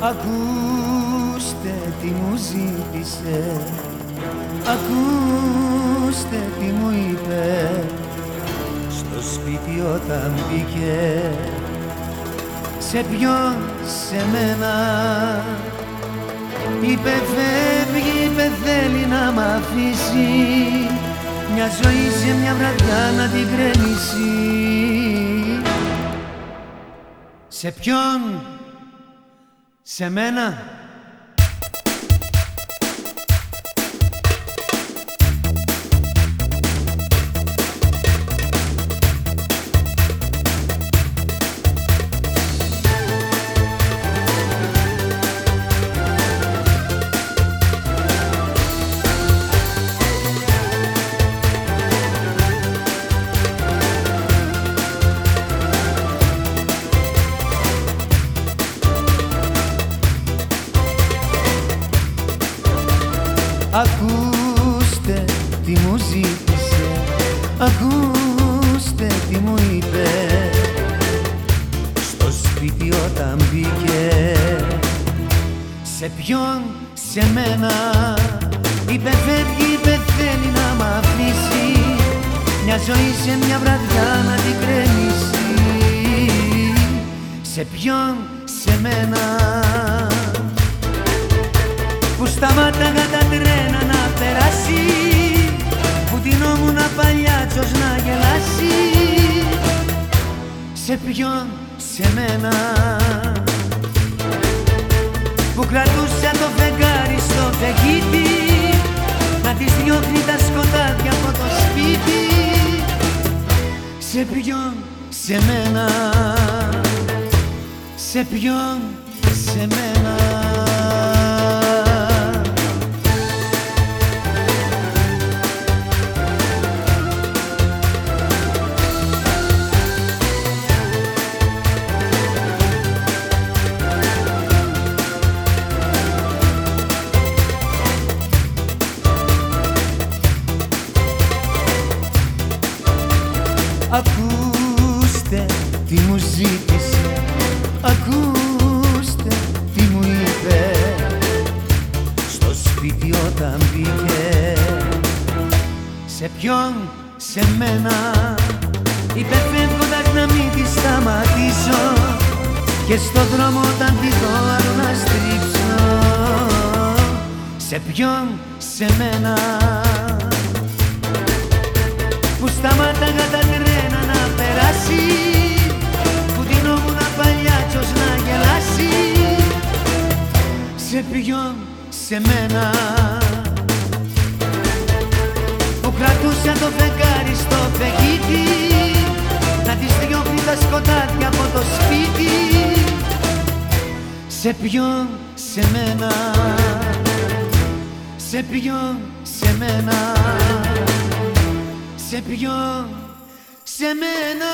Ακούστε τι μου ζήτησε. Ακούστε τι μου είπε. Στο σπίτι όταν μπήκε Σε ποιον, σε μένα. Είπε φεύγει, είπε θέλει να μ' αφήσει. Μια ζωή σε μια βραδιά να την κρέμισει Σε ποιον, σε μένα Ακούστε τι μου ζήτησε Ακούστε τι μου είπε. Στο σπίτι όταν μπήκε Σε ποιον, σε μένα. Είπε φεύγει, είπε θέλει να μ' αφήσει. Μια ζωή σε μια βραδιά να την κρέμισει Σε ποιον, σε μένα. Που σταμάταγα τα τρένα να περάσει που τεινόμουν παλιάτσος να γελάσει. Σε ποιον, σε μένα. Που κρατούσα το φεγγάρι στο φεγγίτι. Να της διώχνει τα σκοτάδια από το σπίτι. Σε ποιον, σε μένα. Σε ποιον, σε μένα Ακούστε τι μου ζήτησε. Ακούστε τι μου είπε. Στο σπίτι όταν μπήκε Σε ποιον, σε μένα. Είπε φεύγοντας να μην τη σταματήσω. Και στο δρόμο όταν τη δω άλλο να στρίψω. Σε ποιον, σε μένα. Που σταμάταγα τα σε ποιον, σε μένα. Που κρατούσα το φεγγάρι στο φεγγίτι να της διώχνει τα σκοτάδια από το σπίτι. Σε ποιον, σε μένα. Σε ποιον, σε μένα. Σε ποιον, σε μένα